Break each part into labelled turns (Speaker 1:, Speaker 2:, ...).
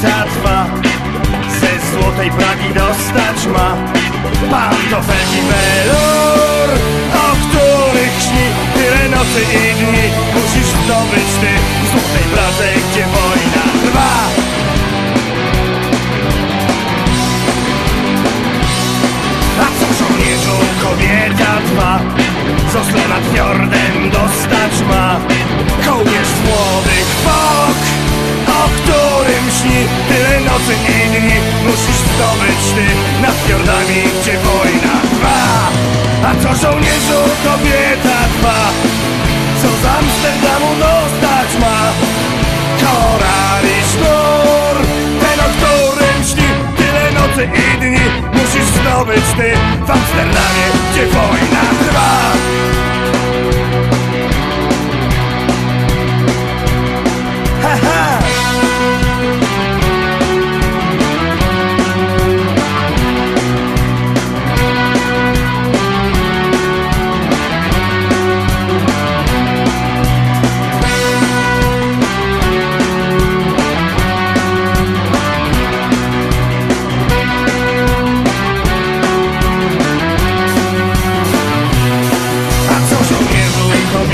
Speaker 1: planeta trwa Ze złotej Pragi dostać ma. Pan to Felgi Velo nad fiordami, gdzie wojna trwa? A co żołnierzu kobieta trwa Co z Amsterdamu dostać ma? Koral i sznur Ten o którym śni. Tyle nocy i dni Musisz zdobyć ty w Amsterdamie, gdzie wojna trwa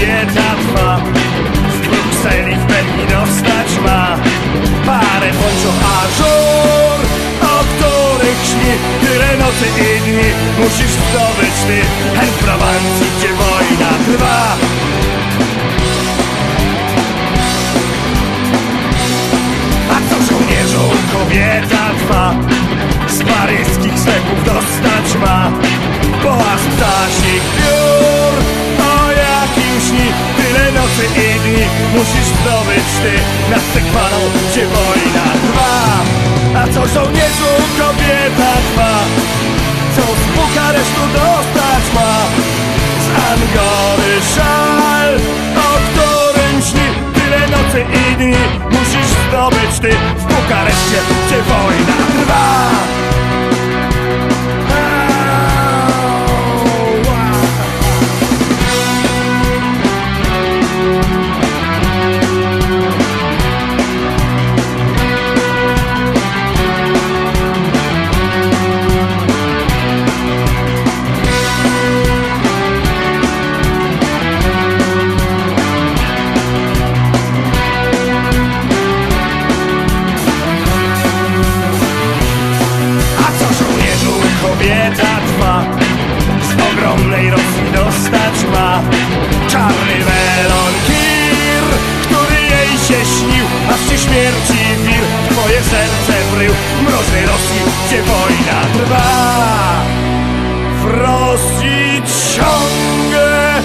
Speaker 1: kobieta trwa. Z Brukseli w Berlin dostać ma. Parę bądź ażur O których śni. Tyle nocy i dni Musisz zdobyć ty. Hen w Prowancji, gdzie wojna trwa. A co żołnierzu kobieta trwa? Z paryskich sklepów dostać ma. Połask ptasich piór Tyle nocy i dni Musisz zdobyć ty Nad Sekwaną, gdzie wojna trwa. A co żołnierzu kobieta trwa? Co z Bukaresztu dostać ma? Z Angory szal O którym śni Tyle nocy i dni Musisz zdobyć ty W Bukareszcie, gdzie wojna trwa północnej Rosji, gdzie wojna trwa. W Rosji ciągle